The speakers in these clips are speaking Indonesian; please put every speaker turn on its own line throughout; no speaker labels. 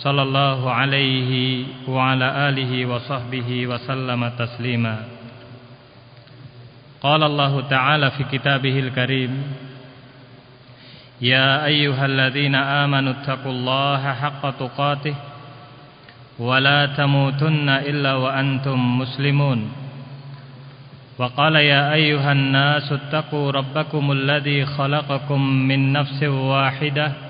صلى الله عليه وعلى آله وصحبه وسلم تسليما. قال الله تعالى في كتابه الكريم يا أيها الذين آمنوا اتقوا الله حق تقاته ولا تموتن إلا وأنتم مسلمون. وقال يا أيها الناس اتقوا ربكم الذي خلقكم من نفس واحدة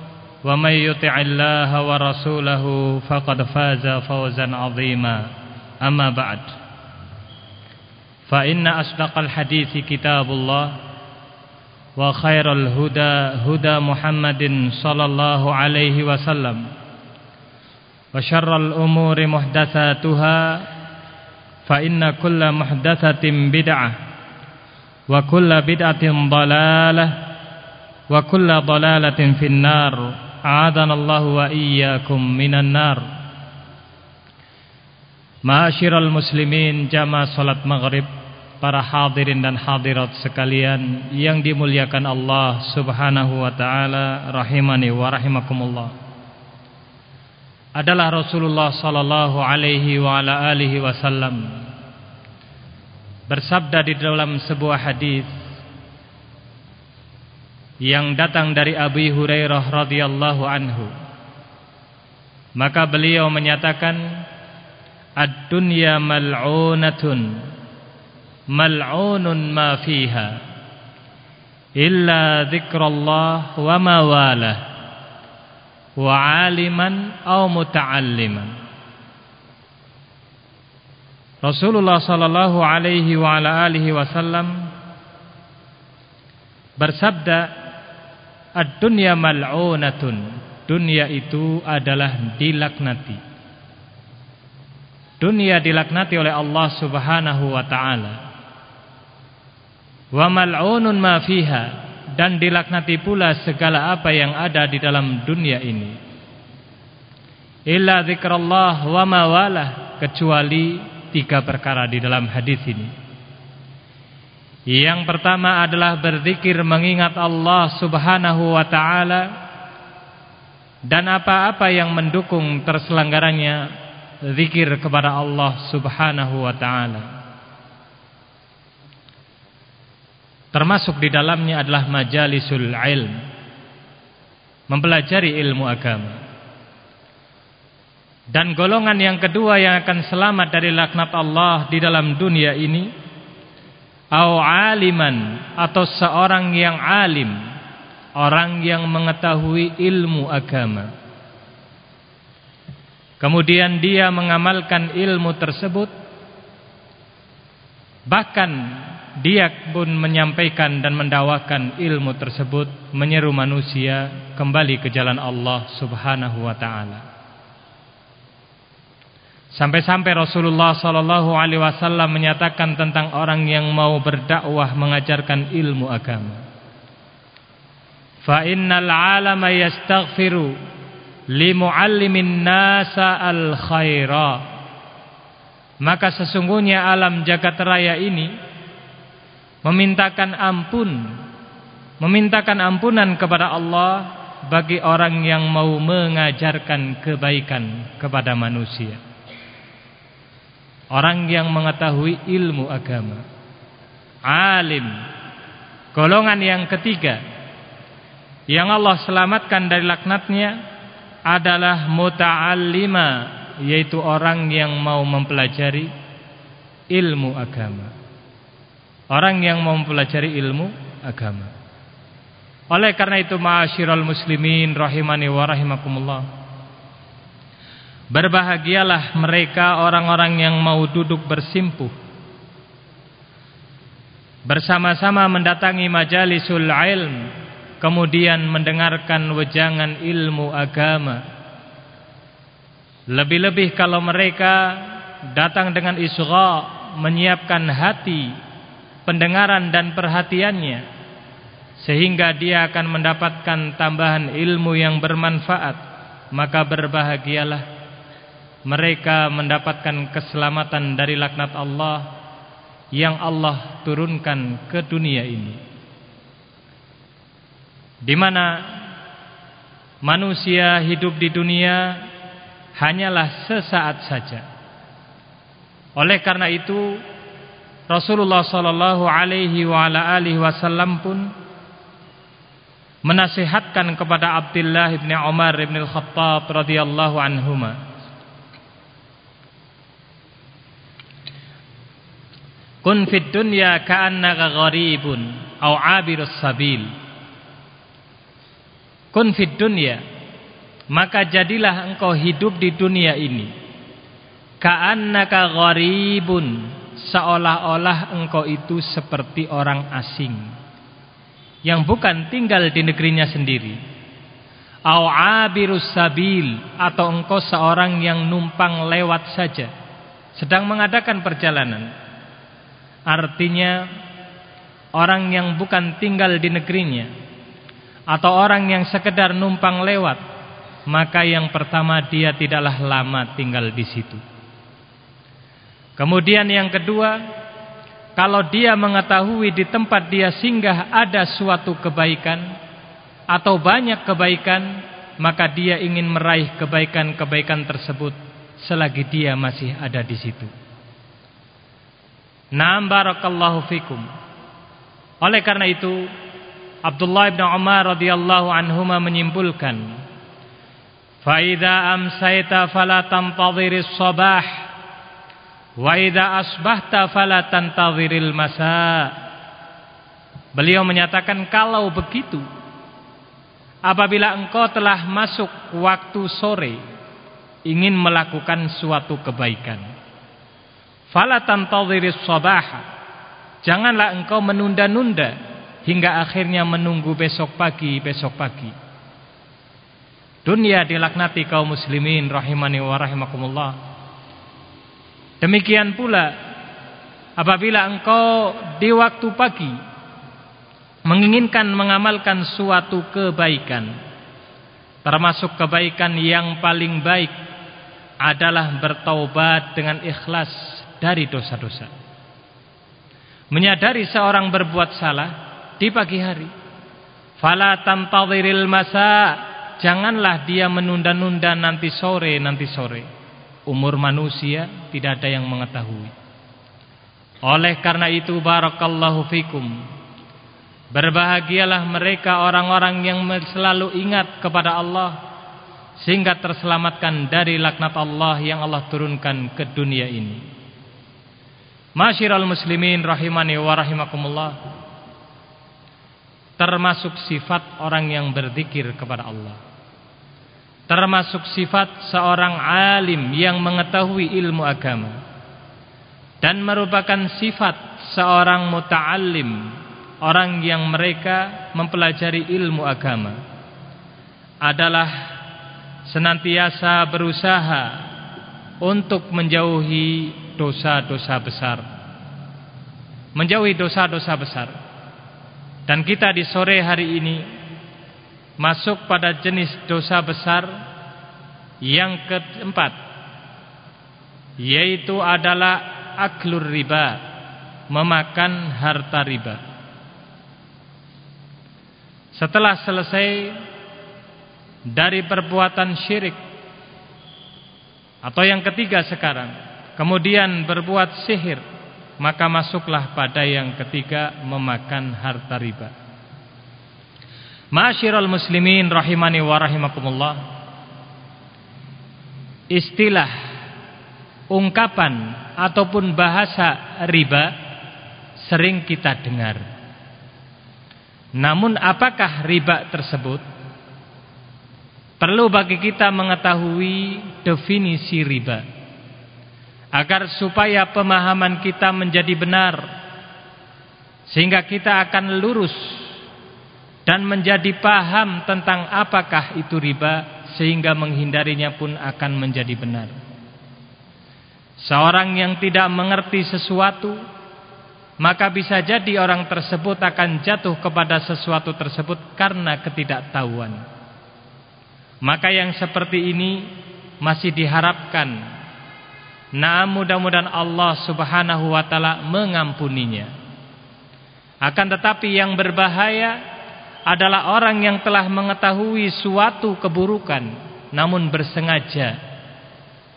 ومن يطع الله ورسوله فقد فاز فوزا عظيما. أما بعد فإن أصدق الحديث كتاب الله وخير الهدى هدى محمد صلى الله عليه وسلم وشر الأمور محدثاتها فإن كل محدثة بدعة وكل بدعة ضلالة وكل ضلالة في النار. أعاذنا الله وإياكم من النار Ma'asyiral muslimin jamaah salat maghrib Para hadirin dan hadirat sekalian Yang dimuliakan Allah subhanahu wa ta'ala Rahimani wa rahimakumullah Adalah Rasulullah sallallahu alaihi wa ala alihi wasallam Bersabda di dalam sebuah hadis yang datang dari Abu Hurairah radhiyallahu anhu. Maka beliau menyatakan Ad-dunya mal'unatun Mal'unun ma fiha Illa zikrullah wa ma Wa aliman au muta'alliman. Rasulullah sallallahu alaihi wa ala alihi wasallam bersabda Ad-dunya mal'unatun Dunia itu adalah dilaknati Dunia dilaknati oleh Allah Subhanahu wa taala. Wa mal'unun ma fiha dan dilaknati pula segala apa yang ada di dalam dunia ini. Illa zikrullah wa ma walah kecuali tiga perkara di dalam hadis ini. Yang pertama adalah berzikir mengingat Allah Subhanahu wa taala dan apa-apa yang mendukung terselenggaranya zikir kepada Allah Subhanahu wa taala. Termasuk di dalamnya adalah majalisul ilm. Mempelajari ilmu agama. Dan golongan yang kedua yang akan selamat dari laknat Allah di dalam dunia ini au aliman atau seorang yang alim, orang yang mengetahui ilmu agama. Kemudian dia mengamalkan ilmu tersebut Bahkan dia pun menyampaikan dan mendawakan ilmu tersebut Menyeru manusia kembali ke jalan Allah subhanahu wa ta'ala Sampai-sampai Rasulullah sallallahu alaihi wasallam menyatakan tentang orang yang mau berdakwah mengajarkan ilmu agama. Fa innal 'alama yastaghfiru limuallimin nasa al khaira maka sesungguhnya alam jagat raya ini memintakan ampun memintakan ampunan kepada Allah bagi orang yang mau mengajarkan kebaikan kepada manusia orang yang mengetahui ilmu agama alim golongan yang ketiga yang Allah selamatkan dari laknatnya adalah muta'allima yaitu orang yang mau mempelajari ilmu agama. Orang yang mau mempelajari ilmu agama. Oleh karena itu ma'asyiral muslimin rahimani wa rahimakumullah. Berbahagialah mereka orang-orang yang mau duduk bersimpuh. Bersama-sama mendatangi majalisul ilm kemudian mendengarkan wejangan ilmu agama. Lebih-lebih kalau mereka datang dengan isra menyiapkan hati pendengaran dan perhatiannya sehingga dia akan mendapatkan tambahan ilmu yang bermanfaat maka berbahagialah mereka mendapatkan keselamatan dari laknat Allah yang Allah turunkan ke dunia ini. Di mana manusia hidup di dunia hanyalah sesaat saja. Oleh karena itu Rasulullah sallallahu alaihi wasallam pun menasihatkan kepada Abdullah bin Umar bin Al-Khattab radhiyallahu anhuma Kun fid dunya ka'annaka gharibun au 'abirus sabil. Kun fid dunya maka jadilah engkau hidup di dunia ini. Ka'annaka gharibun seolah-olah engkau itu seperti orang asing yang bukan tinggal di negerinya sendiri. Au 'abirus sabil atau engkau seorang yang numpang lewat saja sedang mengadakan perjalanan Artinya orang yang bukan tinggal di negerinya atau orang yang sekedar numpang lewat, maka yang pertama dia tidaklah lama tinggal di situ. Kemudian yang kedua, kalau dia mengetahui di tempat dia singgah ada suatu kebaikan atau banyak kebaikan, maka dia ingin meraih kebaikan-kebaikan tersebut selagi dia masih ada di situ. Naam barakallahu fikum. Oleh karena itu Abdullah bin Umar radhiyallahu anhuma menyimpulkan Fa idza amsayta fala tantadhiris sabah wa idza asbahta fala tantadhiril masa. Beliau menyatakan kalau begitu apabila engkau telah masuk waktu sore ingin melakukan suatu kebaikan Fala sabaha. Janganlah engkau menunda-nunda hingga akhirnya menunggu besok pagi, besok pagi. Dunia dilaknati kaum muslimin rahimani wa rahimakumullah. Demikian pula apabila engkau di waktu pagi menginginkan mengamalkan suatu kebaikan termasuk kebaikan yang paling baik adalah bertaubat dengan ikhlas dari dosa-dosa. Menyadari seorang berbuat salah di pagi hari. Fala tantadhiril masa, janganlah dia menunda-nunda nanti sore, nanti sore. Umur manusia tidak ada yang mengetahui. Oleh karena itu barakallahu fikum. Berbahagialah mereka orang-orang yang selalu ingat kepada Allah sehingga terselamatkan dari laknat Allah yang Allah turunkan ke dunia ini. Masyiral muslimin rahimani wa rahimakumullah. Termasuk sifat orang yang berzikir kepada Allah. Termasuk sifat seorang alim yang mengetahui ilmu agama. Dan merupakan sifat seorang muta'alim Orang yang mereka mempelajari ilmu agama. Adalah senantiasa berusaha Untuk menjauhi dosa-dosa besar. Menjauhi dosa-dosa besar. Dan kita di sore hari ini Masuk pada jenis dosa besar Yang keempat Yaitu adalah Aklur riba Memakan harta riba. Setelah selesai Dari perbuatan syirik Atau yang ketiga sekarang kemudian berbuat sihir maka masuklah pada yang ketiga memakan harta riba Masyiral muslimin rahimani wa rahimakumullah Istilah ungkapan ataupun bahasa riba sering kita dengar. Namun apakah riba tersebut? Perlu bagi kita mengetahui definisi riba agar supaya pemahaman kita menjadi benar sehingga kita akan lurus dan menjadi paham tentang apakah itu riba sehingga menghindarinya pun akan menjadi benar. Seorang yang tidak mengerti sesuatu maka bisa jadi orang tersebut akan jatuh kepada sesuatu tersebut karena ketidaktahuan. Maka yang seperti ini masih diharapkan. Nah, mudah-mudahan Allah Subhanahu wa taala mengampuninya. Akan tetapi yang berbahaya adalah orang yang telah mengetahui suatu keburukan namun bersengaja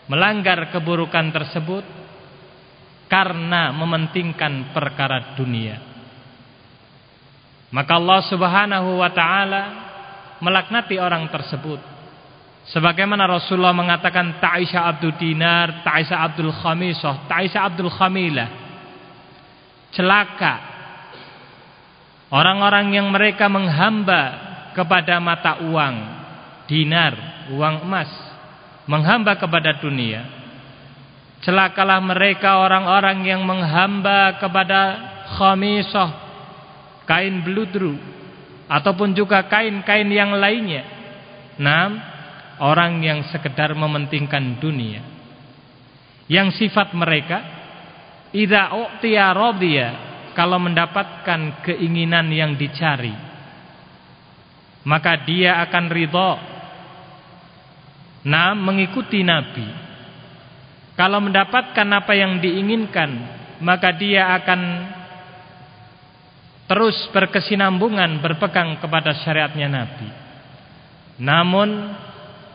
melanggar keburukan tersebut karena mementingkan perkara dunia. Maka Allah Subhanahu wa taala melaknati orang tersebut. Sebagaimana Rasulullah mengatakan Ta'isha Abdul Dinar, Ta'isha Abdul Khamisah, Ta'isha Abdul Khamilah. Celaka Orang-orang yang mereka menghamba kepada mata uang, dinar, uang emas, menghamba kepada dunia. Celakalah mereka orang-orang yang menghamba kepada khamisah, kain beludru, ataupun juga kain-kain yang lainnya. Nam, orang yang sekedar mementingkan dunia. Yang sifat mereka, idza u'tiya radiya kalau mendapatkan keinginan yang dicari maka dia akan ridho nah mengikuti nabi. Kalau mendapatkan apa yang diinginkan maka dia akan terus berkesinambungan berpegang kepada syariatnya nabi. Namun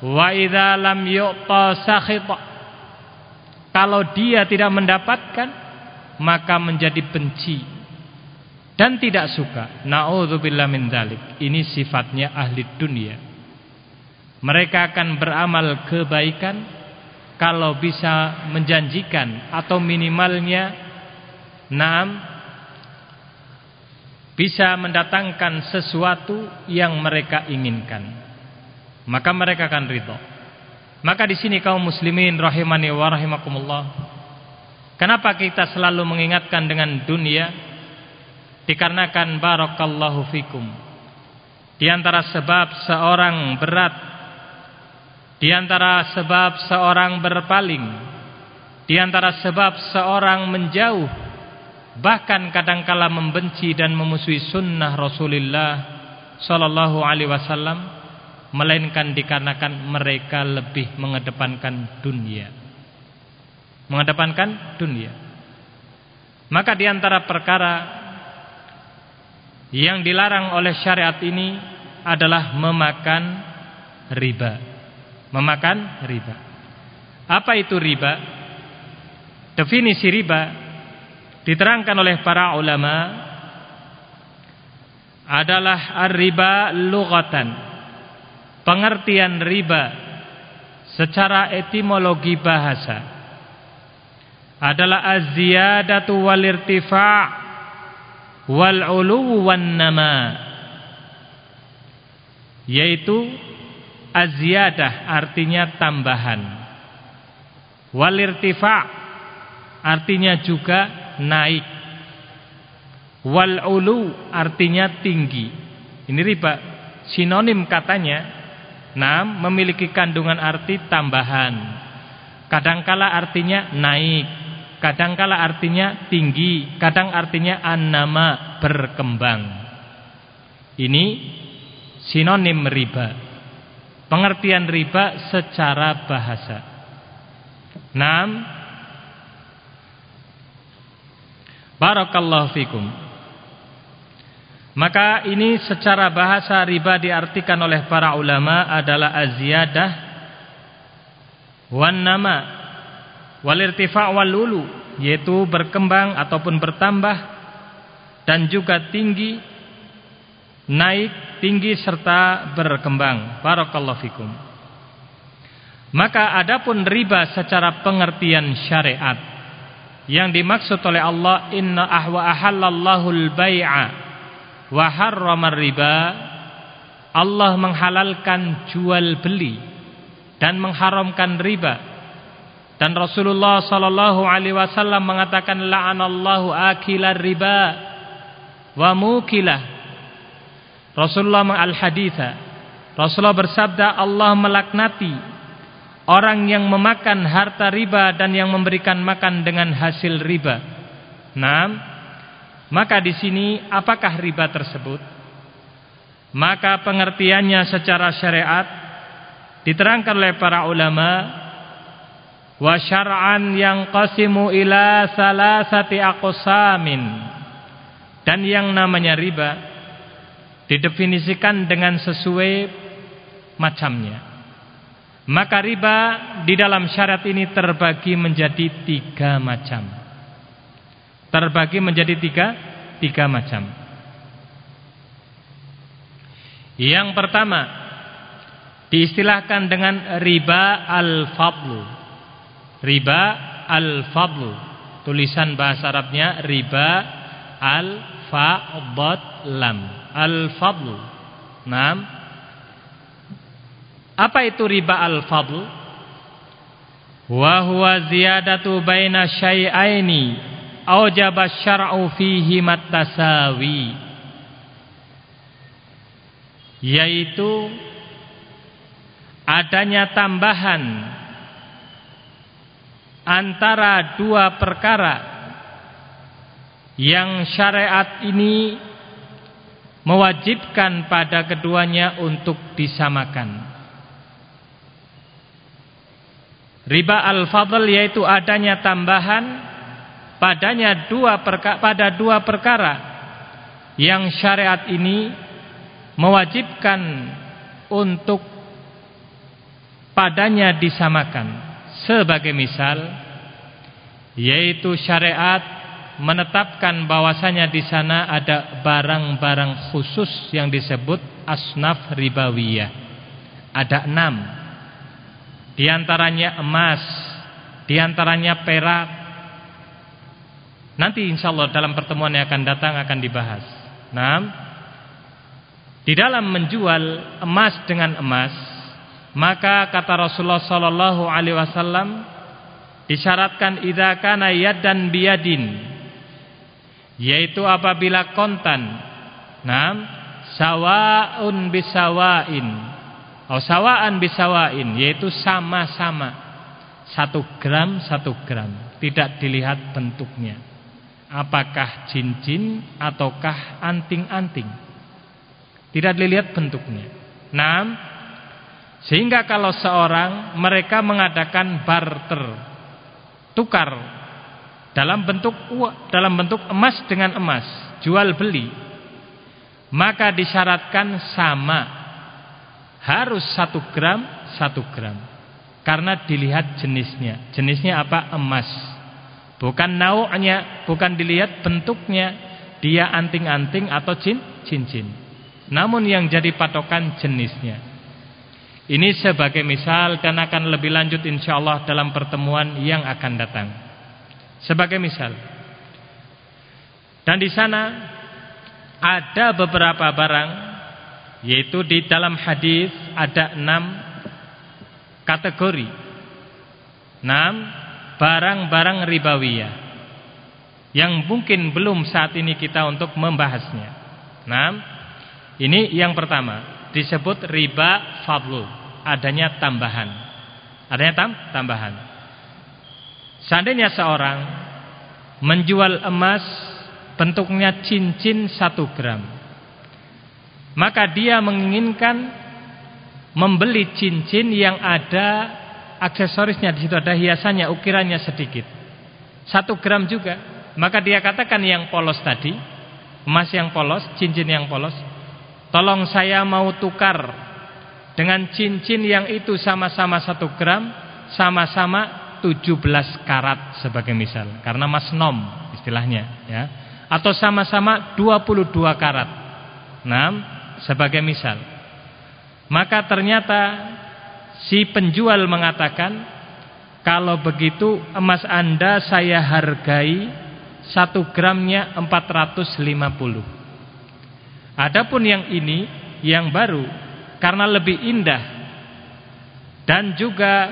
wa idza lam yu'ta kalau dia tidak mendapatkan maka menjadi benci dan tidak suka. Nauzubillah min dzalik. Ini sifatnya ahli dunia. Mereka akan beramal kebaikan kalau bisa menjanjikan atau minimalnya enam bisa mendatangkan sesuatu yang mereka inginkan. Maka mereka akan ridho. Maka di sini kaum muslimin rahimani wa rahimakumullah Kenapa kita selalu mengingatkan dengan dunia? Dikarenakan barakallahu fikum. Di antara sebab seorang berat, di antara sebab seorang berpaling, di antara sebab seorang menjauh, bahkan kadangkala membenci dan memusuhi sunnah Rasulullah sallallahu alaihi wasallam, melainkan dikarenakan mereka lebih mengedepankan dunia mengedepankan dunia. Maka di antara perkara yang dilarang oleh syariat ini adalah memakan riba. Memakan riba. Apa itu riba? Definisi riba diterangkan oleh para ulama adalah ar-riba lughatan. Pengertian riba secara etimologi bahasa adalah az-ziyadatu wal irtifa' wal 'ulu wan nama yaitu az-ziyadah artinya tambahan. Wal irtifa' artinya juga naik. Wal 'ulu artinya tinggi. Ini riba sinonim katanya Nah, memiliki kandungan arti tambahan. Kadangkala artinya naik, Kadangkala artinya tinggi, kadang artinya annama berkembang. Ini sinonim riba. Pengertian riba secara bahasa. 6. Barakallahu fikum. Maka ini secara bahasa riba diartikan oleh para ulama adalah aziyadah wan nama wal irtifa' yaitu berkembang ataupun bertambah dan juga tinggi naik tinggi serta berkembang. Barakallahu fikum. Maka adapun riba secara pengertian syariat yang dimaksud oleh Allah inna ahwa ahallallahu al-bai'a wa harrama riba. Allah menghalalkan jual beli dan mengharamkan riba. Dan Rasulullah sallallahu alaihi wasallam mengatakan la'anallahu akilar riba wa mukilah Rasulullah al-haditha. Rasulullah bersabda Allah melaknati Orang yang memakan harta riba dan yang memberikan makan dengan hasil riba. Nah, maka di sini apakah riba tersebut? Maka pengertiannya secara syariat diterangkan oleh para ulama wa syar'an yang qasimu ila salasati aqsamin. Dan yang namanya riba didefinisikan dengan sesuai macamnya. Maka riba di dalam syarat ini terbagi menjadi tiga macam. Terbagi menjadi tiga, tiga macam. Yang pertama diistilahkan dengan riba al-fadlu. Riba al-fadlu. Tulisan bahasa Arabnya riba al-fa'dhat lam. Al-fadlu. Naam apa itu riba al-fadl? Wa huwa ziyadatu baina syai'aini aujaba syar'u fihi matasawi. Yaitu adanya tambahan antara dua perkara yang syariat ini mewajibkan pada keduanya untuk disamakan. Riba al-fadl yaitu adanya tambahan padanya dua perka, pada dua perkara yang syariat ini mewajibkan untuk padanya disamakan. Sebagai misal yaitu syariat menetapkan bahwasanya di sana ada barang-barang khusus yang disebut asnaf ribawiyah. Ada enam di antaranya emas, di antaranya perak. Nanti insya Allah dalam pertemuan yang akan datang akan dibahas. Nah, di dalam menjual emas dengan emas, maka kata Rasulullah sallallahu alaihi wasallam disyaratkan idza kana yadan biyadin yaitu apabila kontan. Nah, sawaun bisawain. Oh sawaan bisawain yaitu sama-sama. Satu gram satu gram. Tidak dilihat bentuknya apakah cincin ataukah anting-anting. Tidak dilihat bentuknya. Enam sehingga kalau seorang mereka mengadakan barter tukar dalam bentuk dalam bentuk emas dengan emas jual beli maka disyaratkan sama. Harus satu gram satu gram. Karena dilihat jenisnya. Jenisnya apa? Emas bukan nau'nya bukan dilihat bentuknya. Dia anting-anting atau cincin namun yang jadi patokan jenisnya. Ini sebagai misal dan akan lebih lanjut insyaallah dalam pertemuan yang akan datang. Sebagai misal. Dan di sana ada beberapa barang yaitu di dalam hadis ada enam kategori. Enam barang-barang ribawiyah yang mungkin belum saat ini kita untuk membahasnya. Enam ini yang pertama disebut riba fadlu, adanya tambahan. Adanya tam tambahan. Seandainya seorang menjual emas bentuknya cincin satu gram maka dia menginginkan membeli cincin yang ada aksesorisnya di situ ada hiasannya, ukirannya sedikit. Satu gram juga. Maka dia katakan yang polos tadi, emas yang polos, cincin yang polos, tolong saya mau tukar dengan cincin yang itu sama-sama satu gram, sama-sama 17 karat sebagai misal. Karena mas nom istilahnya. ya Atau sama-sama 22 karat. Nah, sebagai misal. Maka ternyata si penjual mengatakan, kalau begitu emas Anda saya hargai satu gramnya 450. Adapun yang ini yang baru karena lebih indah dan juga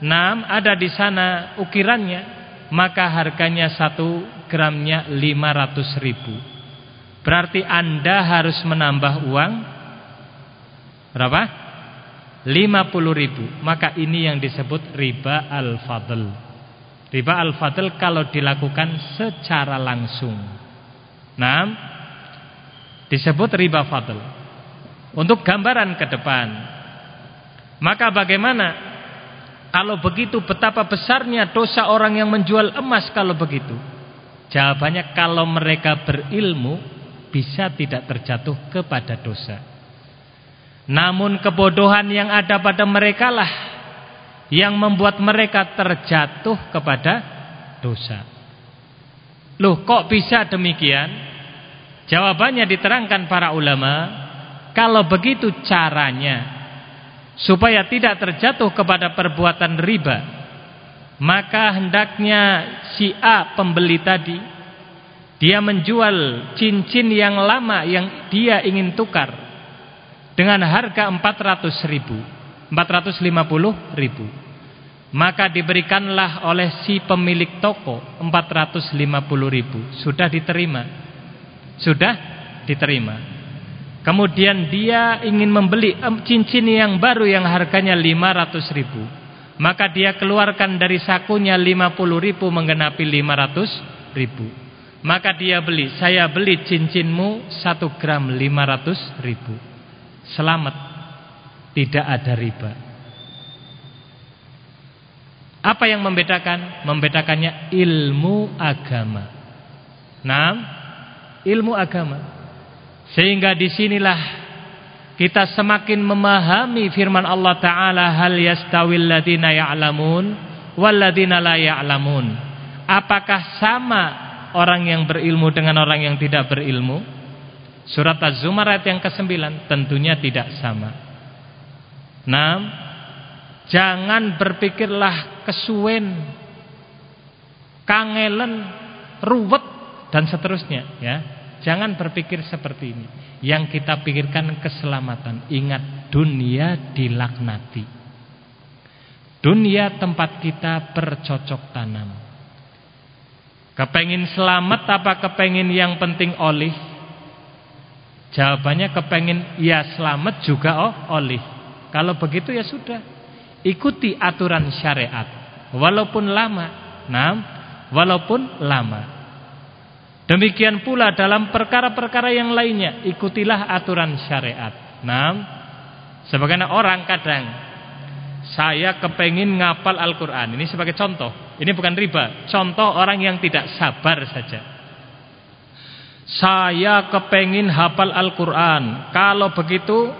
enam ada di sana ukirannya maka harganya satu gramnya 500 ribu. Berarti Anda harus menambah uang berapa? 50 ribu. Maka ini yang disebut riba al-fadl. Riba al-fadl kalau dilakukan secara langsung. Nah, disebut riba fadl. Untuk gambaran ke depan. Maka bagaimana kalau begitu betapa besarnya dosa orang yang menjual emas kalau begitu? Jawabannya kalau mereka berilmu bisa tidak terjatuh kepada dosa. Namun kebodohan yang ada pada mereka lah yang membuat mereka terjatuh kepada dosa. Loh kok bisa demikian? Jawabannya diterangkan para ulama, kalau begitu caranya supaya tidak terjatuh kepada perbuatan riba, maka hendaknya si A pembeli tadi dia menjual cincin yang lama yang dia ingin tukar dengan harga 400 ribu 450 ribu. Maka diberikanlah oleh si pemilik toko 450 ribu. Sudah diterima? Sudah diterima. Kemudian dia ingin membeli cincin yang baru yang harganya 500 ribu. Maka dia keluarkan dari sakunya 50 ribu menggenapi 500 ribu. Maka dia beli saya beli cincinmu 1 gram 500 ribu selamat tidak ada riba apa yang membedakan? Membedakannya ilmu agama. Nah, ilmu agama. Sehingga di sinilah kita semakin memahami firman Allah Taala hal yastawil ladina ya'lamun wal ladina la ya'lamun. Apakah sama orang yang berilmu dengan orang yang tidak berilmu? Surat Az-Zumar ayat yang ke-9 tentunya tidak sama. Nah, Jangan berpikirlah kesuwen, kangelen, ruwet dan seterusnya ya. Jangan berpikir seperti ini. Yang kita pikirkan keselamatan. Ingat dunia dilaknati. Dunia tempat kita bercocok tanam. Kepengin selamat apa kepengin yang penting olih? Jawabannya kepengin ya selamat juga oh olih. Kalau begitu ya sudah. Ikuti aturan syariat walaupun lama. Nah, walaupun lama. Demikian pula dalam perkara-perkara yang lainnya, ikutilah aturan syariat. Nah, sebagaimana orang kadang saya kepengin ngapal Al-Qur'an. Ini sebagai contoh. Ini bukan riba, contoh orang yang tidak sabar saja. Saya kepengin hafal Al-Quran Kalau begitu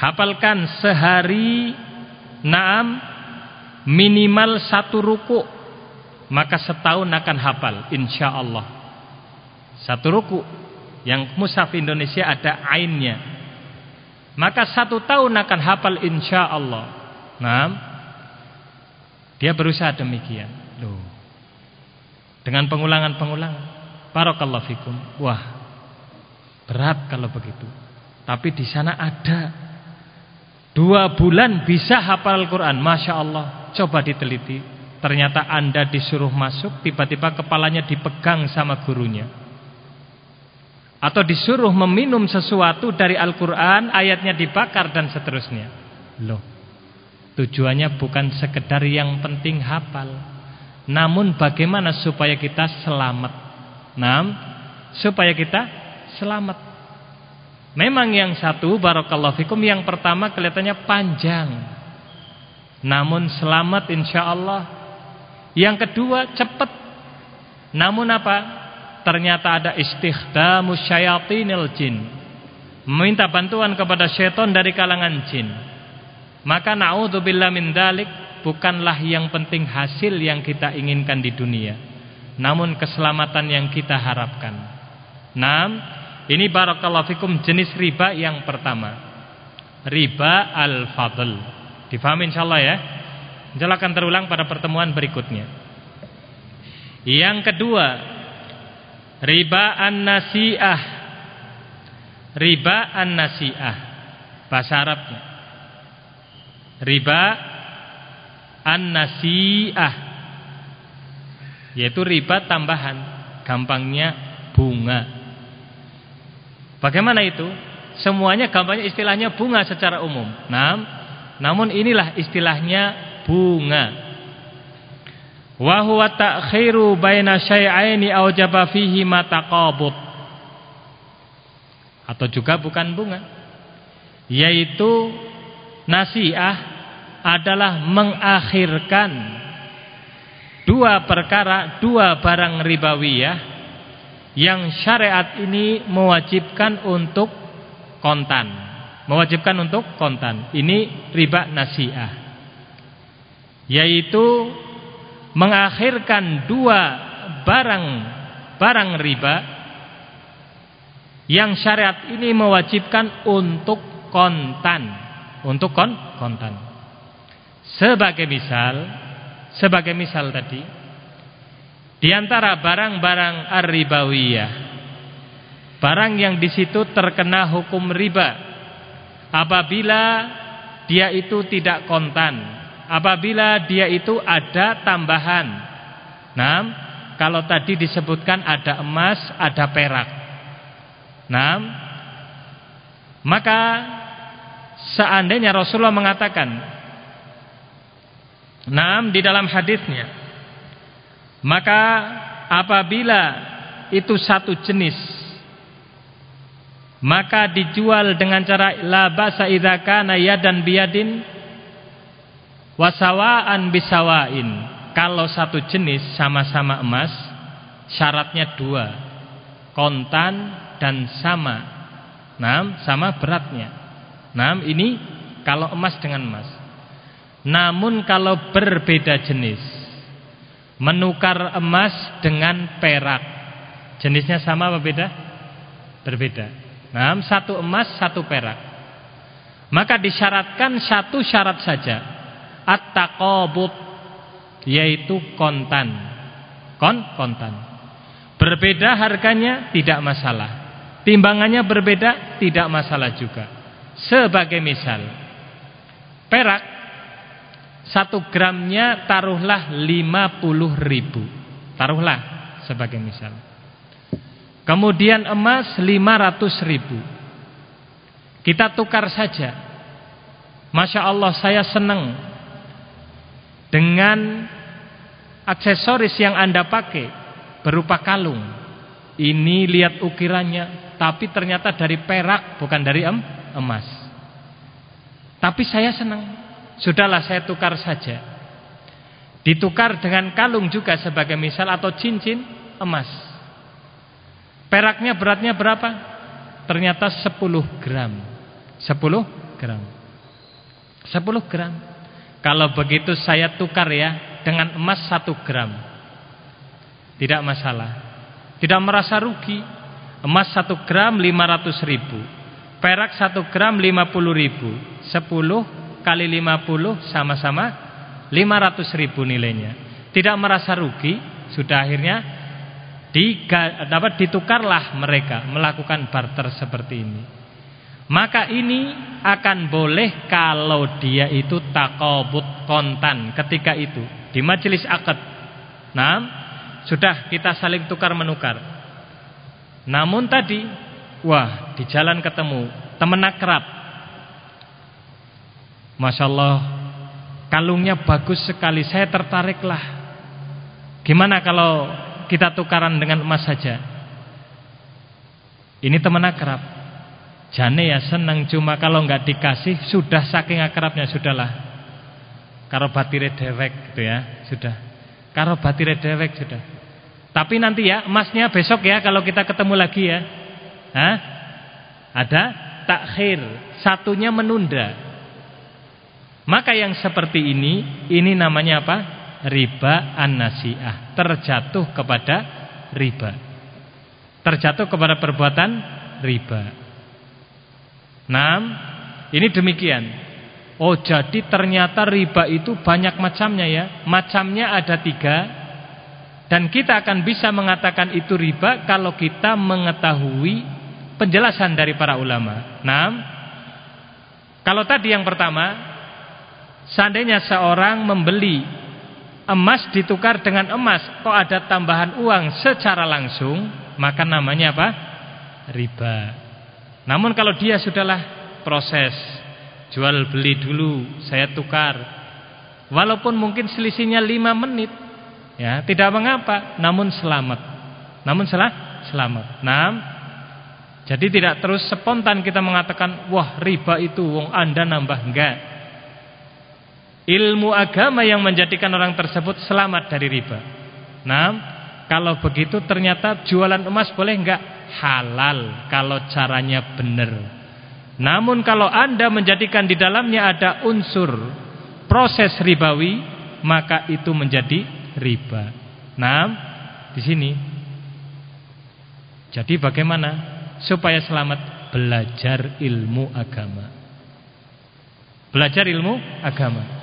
Hafalkan sehari Naam minimal satu ruku maka setahun akan hafal insyaallah. Satu ruku yang mushaf Indonesia ada ainnya. Maka satu tahun akan hafal insyaallah. Naam. Dia berusaha demikian. Loh. Dengan pengulangan-pengulangan. Barakallahu fikum. Wah. Berat kalau begitu. Tapi di sana ada Dua bulan bisa hafal Al-Quran Masya Allah Coba diteliti Ternyata anda disuruh masuk Tiba-tiba kepalanya dipegang sama gurunya Atau disuruh meminum sesuatu dari Al-Quran Ayatnya dibakar dan seterusnya Loh Tujuannya bukan sekedar yang penting hafal Namun bagaimana supaya kita selamat Nah Supaya kita selamat Memang yang satu barakallahu fikum yang pertama kelihatannya panjang. Namun selamat insyaallah. Yang kedua cepat. Namun apa? Ternyata ada istighdamu syayatinil jin. Meminta bantuan kepada syaitan dari kalangan jin. Maka naudzubillah min dalik bukanlah yang penting hasil yang kita inginkan di dunia. Namun keselamatan yang kita harapkan. Nam ini barakallahu fikum jenis riba yang pertama. Riba al-fadl. Difahami insyaallah ya. Insyaallah akan terulang pada pertemuan berikutnya. Yang kedua, riba an-nasi'ah. Riba an-nasi'ah. Bahasa Arabnya. Riba an-nasi'ah. Yaitu riba tambahan, gampangnya bunga. Bagaimana itu? Semuanya gampangnya istilahnya bunga secara umum. Nah, namun inilah istilahnya bunga. Wa huwa ta'khiru baina syai'aini aujaba fihi ma taqabud. Atau juga bukan bunga. Yaitu nasiah adalah mengakhirkan dua perkara, dua barang ribawiyah yang syariat ini mewajibkan untuk kontan. Mewajibkan untuk kontan. Ini riba nasiah. Yaitu mengakhirkan dua barang barang riba yang syariat ini mewajibkan untuk kontan. Untuk kon kontan. Sebagai misal, sebagai misal tadi, di antara barang-barang ar-ribawiyah Barang yang di situ terkena hukum riba apabila dia itu tidak kontan, apabila dia itu ada tambahan. Nah, kalau tadi disebutkan ada emas, ada perak. Nah, maka seandainya Rasulullah mengatakan, nah di dalam hadisnya, maka apabila itu satu jenis maka dijual dengan cara la basa idza kana yadan biyadin wasawaan bisawain kalau satu jenis sama-sama emas syaratnya dua kontan dan sama. Nah sama beratnya. Nah ini kalau emas dengan emas namun kalau berbeda jenis menukar emas dengan perak jenisnya sama apa beda berbeda Nah, satu emas, satu perak. Maka disyaratkan satu syarat saja. At-taqabud yaitu kontan. Kon kontan. Berbeda harganya tidak masalah. Timbangannya berbeda tidak masalah juga. Sebagai misal, perak satu gramnya taruhlah lima puluh ribu. Taruhlah sebagai misal. Kemudian emas 500 ribu. Kita tukar saja. Masya Allah saya senang Dengan Aksesoris yang anda pakai Berupa kalung. Ini lihat ukirannya Tapi ternyata dari perak Bukan dari em emas. Tapi saya senang Sudahlah saya tukar saja. Ditukar dengan kalung juga sebagai misal Atau cincin emas. Peraknya beratnya berapa? Ternyata 10 gram. 10 gram. 10 gram. Kalau begitu saya tukar ya Dengan emas 1 gram. Tidak masalah. Tidak merasa rugi. Emas 1 gram 500 ribu. Perak 1 gram 50 ribu. 10 kali 50 sama-sama 500 ribu nilainya Tidak merasa rugi Sudah akhirnya dapat ditukarlah mereka melakukan barter seperti ini. Maka ini akan boleh kalau dia itu takobut kontan ketika itu di majelis akad. Nah, sudah kita saling tukar menukar. Namun tadi, wah di jalan ketemu teman akrab. Masya Allah, kalungnya bagus sekali. Saya tertariklah. Gimana kalau kita tukaran dengan emas saja. Ini teman akrab. Jane ya senang cuma kalau nggak dikasih sudah saking akrabnya sudahlah. Karo batire dewek gitu ya, sudah. Karo batire dewek sudah. Tapi nanti ya emasnya besok ya kalau kita ketemu lagi ya. Hah? Ada takhir, satunya menunda. Maka yang seperti ini, ini namanya apa? riba an-nasi'ah, terjatuh kepada riba. Terjatuh kepada perbuatan riba. Nah, ini demikian. Oh jadi ternyata riba itu banyak macamnya ya Macamnya ada tiga Dan kita akan bisa mengatakan itu riba Kalau kita mengetahui penjelasan dari para ulama Nah Kalau tadi yang pertama Seandainya seorang membeli Emas ditukar dengan emas Kok ada tambahan uang secara langsung Maka namanya apa? Riba Namun kalau dia sudahlah proses Jual beli dulu, saya tukar. Walaupun mungkin selisihnya 5 menit. Ya, tidak mengapa, namun selamat. Namun salah selamat. Nah, jadi tidak terus spontan kita mengatakan, wah riba itu wong Anda nambah enggak. Ilmu agama yang menjadikan orang tersebut selamat dari riba. Nah, kalau begitu ternyata jualan emas boleh enggak? Halal kalau caranya benar. Namun kalau Anda menjadikan di dalamnya ada unsur proses ribawi, maka itu menjadi riba. Nah, di sini. Jadi bagaimana supaya selamat belajar ilmu agama. Belajar ilmu agama.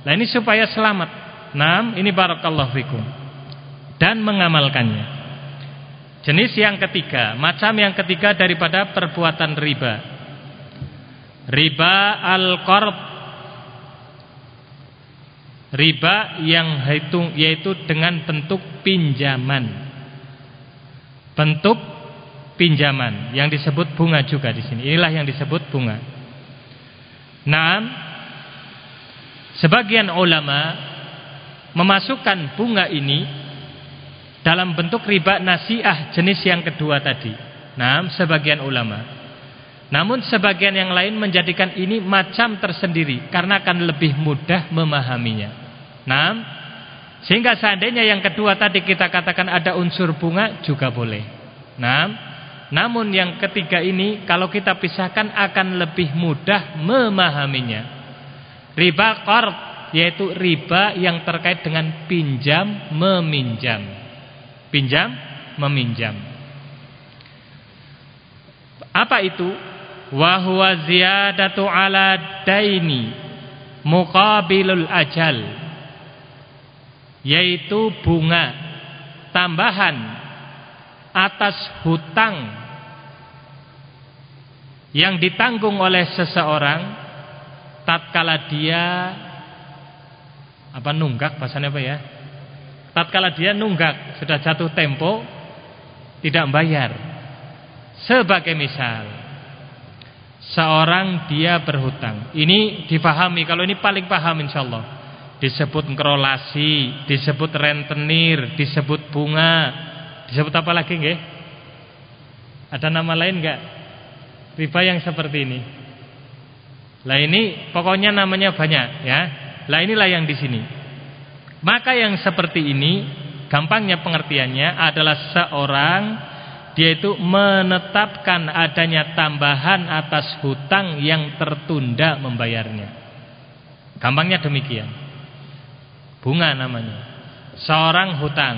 Nah, ini supaya selamat. Nah, ini barakallahu fikum. Dan mengamalkannya. Jenis yang ketiga, macam yang ketiga daripada perbuatan riba Riba al-qarb Riba yang hitung yaitu dengan bentuk pinjaman. Bentuk pinjaman yang disebut bunga juga di sini. Inilah yang disebut bunga. Nah, sebagian ulama memasukkan bunga ini dalam bentuk riba nasiah jenis yang kedua tadi. Nah, sebagian ulama namun sebagian yang lain menjadikan ini macam tersendiri karena akan lebih mudah memahaminya. Nah, sehingga seandainya yang kedua tadi kita katakan ada unsur bunga juga boleh. Nah, namun yang ketiga ini kalau kita pisahkan akan lebih mudah memahaminya. Riba qard yaitu riba yang terkait dengan pinjam meminjam. Pinjam meminjam. Apa itu? wa huwa ziyadatu ala daini muqabilul ajal yaitu bunga tambahan atas hutang yang ditanggung oleh seseorang tatkala dia apa nunggak bahasanya apa ya tatkala dia nunggak sudah jatuh tempo tidak bayar sebagai misal seorang dia berhutang. Ini difahami kalau ini paling paham insyaallah. Disebut nkrolasi, disebut rentenir, disebut bunga, disebut apa lagi nggih? Ada nama lain enggak? Riba yang seperti ini. Lah ini pokoknya namanya banyak ya. Lah inilah yang di sini. Maka yang seperti ini gampangnya pengertiannya adalah seorang dia itu menetapkan adanya tambahan atas hutang yang tertunda membayarnya. Gampangnya demikian. Bunga namanya. Seorang hutang.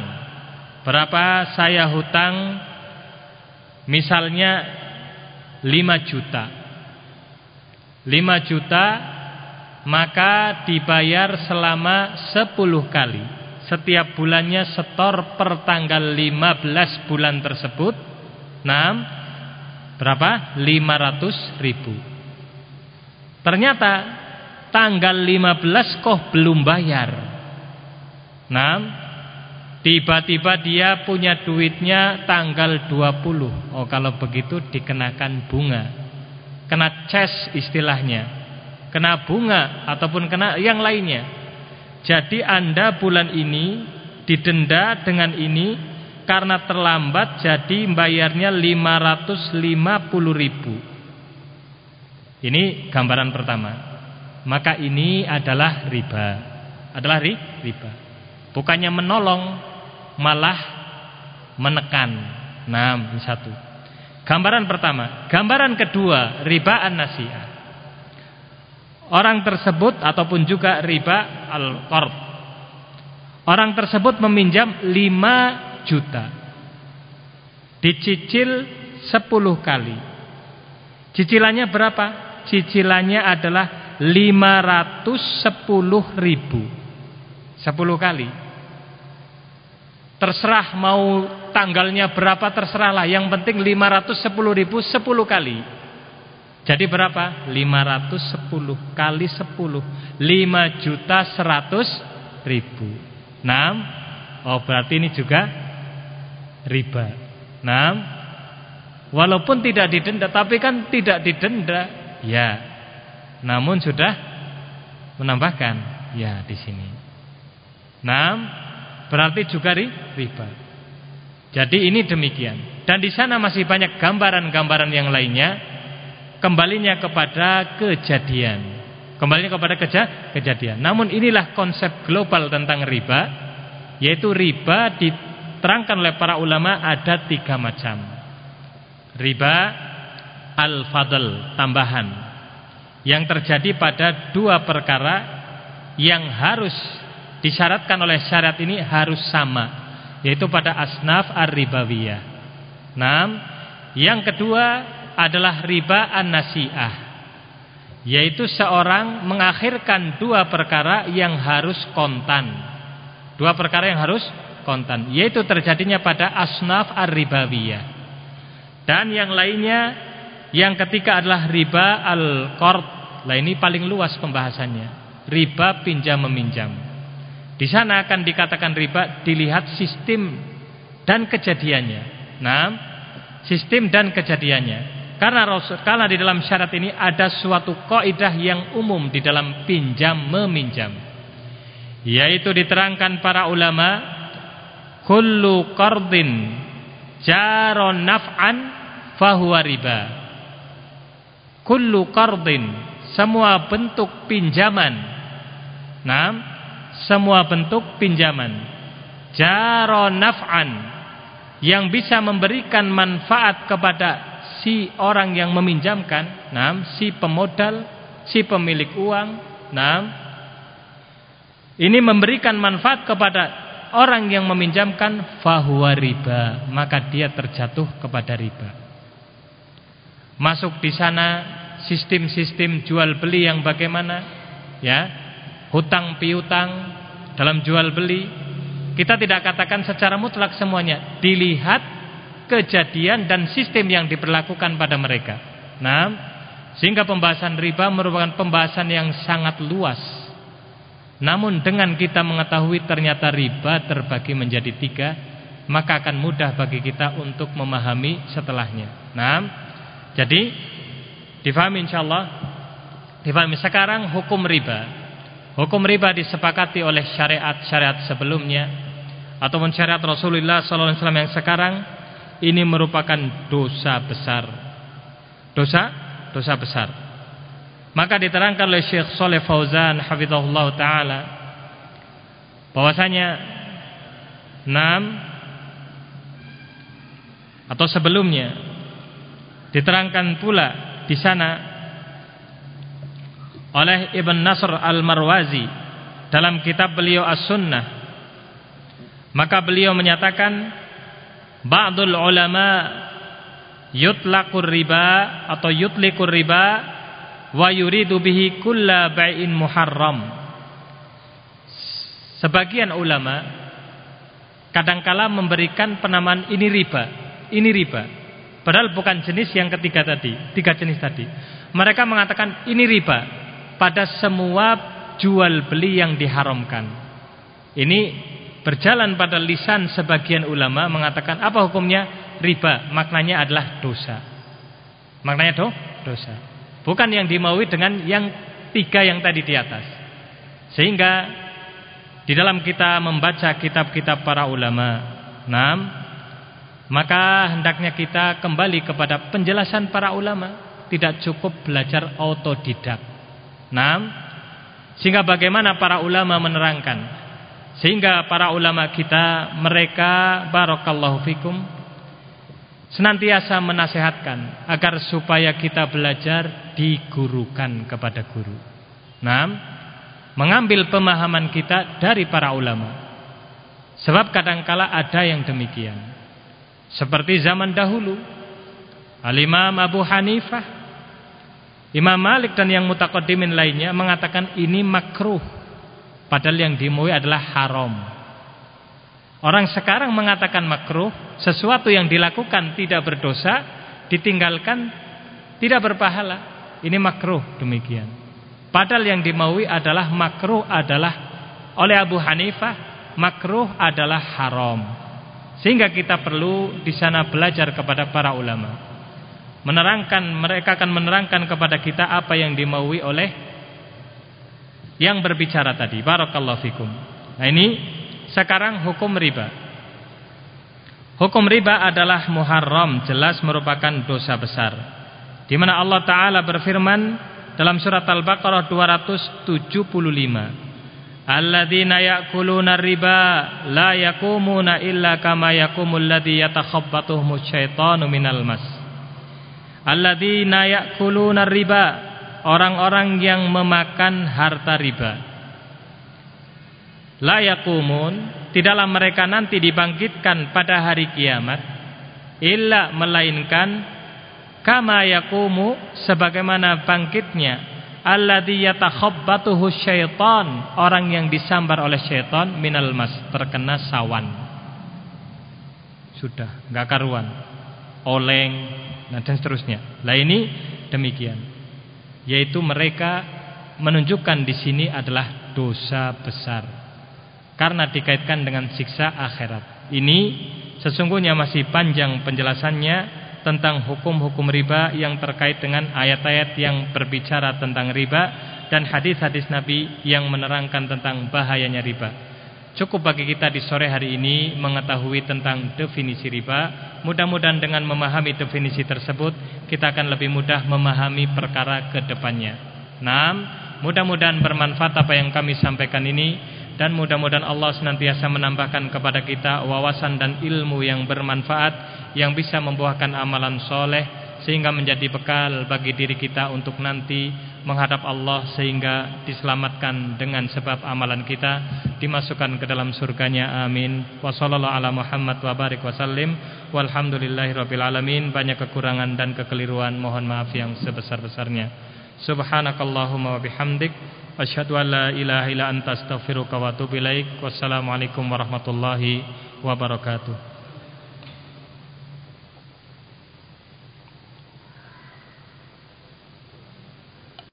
Berapa saya hutang? Misalnya 5 juta. 5 juta maka dibayar selama 10 kali setiap bulannya setor per tanggal 15 bulan tersebut. Nah, berapa? 500 ribu. Ternyata tanggal 15 kok belum bayar. Nah, tiba-tiba dia punya duitnya tanggal 20. Oh, kalau begitu dikenakan bunga. Kena ces istilahnya. Kena bunga ataupun kena yang lainnya. Jadi Anda bulan ini didenda dengan ini karena terlambat jadi bayarnya 550 ribu. Ini gambaran pertama. Maka ini adalah riba. Adalah ri, riba. Bukannya menolong malah menekan. Nah, satu. Gambaran pertama. Gambaran kedua, riba an-nasi'ah orang tersebut ataupun juga riba al-qard. Orang tersebut meminjam 5 juta. Dicicil 10 kali. Cicilannya berapa? Cicilannya adalah 510 ribu 10 kali Terserah mau tanggalnya berapa terserahlah Yang penting 510 ribu 10 kali. Jadi berapa? 510 kali 10 5 juta 100 ribu. 6 Oh berarti ini juga riba. 6 Walaupun tidak didenda Tapi kan tidak didenda. Ya. Namun sudah menambahkan. Ya di sini. Enam berarti juga riba. Jadi ini demikian. Dan di sana masih banyak gambaran-gambaran yang lainnya kembalinya kepada kejadian. Kembalinya kepada keja kejadian. Namun inilah konsep global tentang riba yaitu riba diterangkan oleh para ulama ada tiga macam. Riba al-fadl, tambahan yang terjadi pada dua perkara yang harus disyaratkan oleh syariat ini harus sama yaitu pada asnaf ar-ribawiyah. Yang kedua adalah riba an-nasi'ah yaitu seorang mengakhirkan dua perkara yang harus kontan. Dua perkara yang harus kontan yaitu terjadinya pada asnaf ar-ribawiyah. Dan yang lainnya yang ketiga adalah riba al-qard. Lah ini paling luas pembahasannya. Riba pinjam meminjam. Di sana akan dikatakan riba dilihat sistem dan kejadiannya. Nah, sistem dan kejadiannya. Karena karena di dalam syarat ini ada suatu kaidah yang umum di dalam pinjam meminjam. Yaitu diterangkan para ulama kullu qardin jaron naf'an fahuwa riba kullu qardin semua bentuk pinjaman nah semua bentuk pinjaman. Jaro naf'an yang bisa memberikan manfaat kepada si orang yang meminjamkan. Nah si pemodal si pemilik uang. Nah ini memberikan manfaat kepada orang yang meminjamkan fahuwa riba. Maka dia terjatuh kepada riba. Masuk di sana sistem-sistem jual beli yang bagaimana? Ya. Hutang piutang dalam jual beli. Kita tidak katakan secara mutlak semuanya. Dilihat kejadian dan sistem yang diperlakukan pada mereka. Nah, sehingga pembahasan riba merupakan pembahasan yang sangat luas. Namun dengan kita mengetahui ternyata riba terbagi menjadi tiga, maka akan mudah bagi kita untuk memahami setelahnya. Nah, jadi difahami insyaallah difahami sekarang hukum riba. Hukum riba disepakati oleh syariat-syariat sebelumnya ataupun syariat Rasulullah sallallahu alaihi wasallam yang sekarang ini merupakan dosa besar. Dosa dosa besar. Maka diterangkan oleh Syekh Saleh Fauzan hafizahullah taala bahwasanya enam atau sebelumnya Diterangkan pula di sana oleh Ibn Nasr Al-Marwazi dalam kitab beliau As-Sunnah. Maka beliau menyatakan ba'dul ulama yutlaqur riba atau yutliqur riba wa yuridu bihi kulla bai'in muharram. Sebagian ulama kadangkala memberikan penamaan ini riba, ini riba. Padahal bukan jenis yang ketiga tadi, tiga jenis tadi. Mereka mengatakan ini riba pada semua jual beli yang diharamkan. Ini berjalan pada lisan sebagian ulama mengatakan apa hukumnya? Riba, maknanya adalah dosa. Maknanya do, dosa. Bukan yang dimaui dengan yang tiga yang tadi di atas. Sehingga di dalam kita membaca kitab-kitab para ulama, enam maka hendaknya kita kembali kepada penjelasan para ulama. Tidak cukup belajar autodidak. Nah, sehingga bagaimana para ulama menerangkan? Sehingga para ulama kita mereka barakallahu fikum senantiasa menasehatkan agar supaya kita belajar digurukan kepada guru. Nah, mengambil pemahaman kita dari para ulama. Sebab kadangkala ada yang demikian. Seperti zaman dahulu Al-Imam Abu Hanifah Imam Malik dan yang mutakodimin lainnya mengatakan ini makruh. Padahal yang dimui adalah haram. Orang sekarang mengatakan makruh, sesuatu yang dilakukan tidak berdosa, ditinggalkan tidak berpahala. Ini makruh demikian. Padahal yang dimaui adalah makruh adalah oleh Abu Hanifah, makruh adalah haram. Sehingga kita perlu di sana belajar kepada para ulama menerangkan mereka akan menerangkan kepada kita apa yang dimaui oleh yang berbicara tadi. Barakallahu fikum. Nah ini sekarang hukum riba. Hukum riba adalah muharram jelas merupakan dosa besar. Di mana Allah taala berfirman dalam surat Al-Baqarah 275 Alladzina ya'kuluna riba la yakumuna illa kama yakumul ladzi yatakhabbathu syaitanu minal mas alladzina ya'kuluna riba. Orang-orang yang memakan harta riba. La yaqumun tidaklah mereka nanti dibangkitkan pada hari kiamat. Illa melainkan kama yaqumu sebagaimana bangkitnya. Alladzi yatakhabbatuhu syaitan. Orang yang disambar oleh syaitan minal mas terkena sawan. Sudah enggak karuan. Oleng Nah dan seterusnya. Lah ini demikian. Yaitu mereka menunjukkan di sini adalah dosa besar. Karena dikaitkan dengan siksa akhirat. Ini sesungguhnya masih panjang penjelasannya tentang hukum-hukum riba yang terkait dengan ayat-ayat yang berbicara tentang riba dan hadis-hadis Nabi yang menerangkan tentang bahayanya riba. Cukup bagi kita di sore hari ini mengetahui tentang definisi riba. Mudah-mudahan dengan memahami definisi tersebut kita akan lebih mudah memahami perkara ke depannya. Mudah-mudahan bermanfaat apa yang kami sampaikan ini dan mudah-mudahan Allah senantiasa menambahkan kepada kita wawasan dan ilmu yang bermanfaat yang bisa membuahkan amalan soleh sehingga menjadi bekal bagi diri kita untuk nanti menghadap Allah sehingga diselamatkan dengan sebab amalan kita dimasukkan ke dalam surganya amin. Wa sallallahu ala Muhammad wa barik wasallim walhamdulillahirabbil alamin. Banyak kekurangan dan kekeliruan mohon maaf yang sebesar-besarnya. Subhanakallahumma wa bihamdik. Asyhadu an la ilaha illa anta astaghfiruka wa atubu ilaik. Wassalamu alaikum warahmatullahi wabarakatuh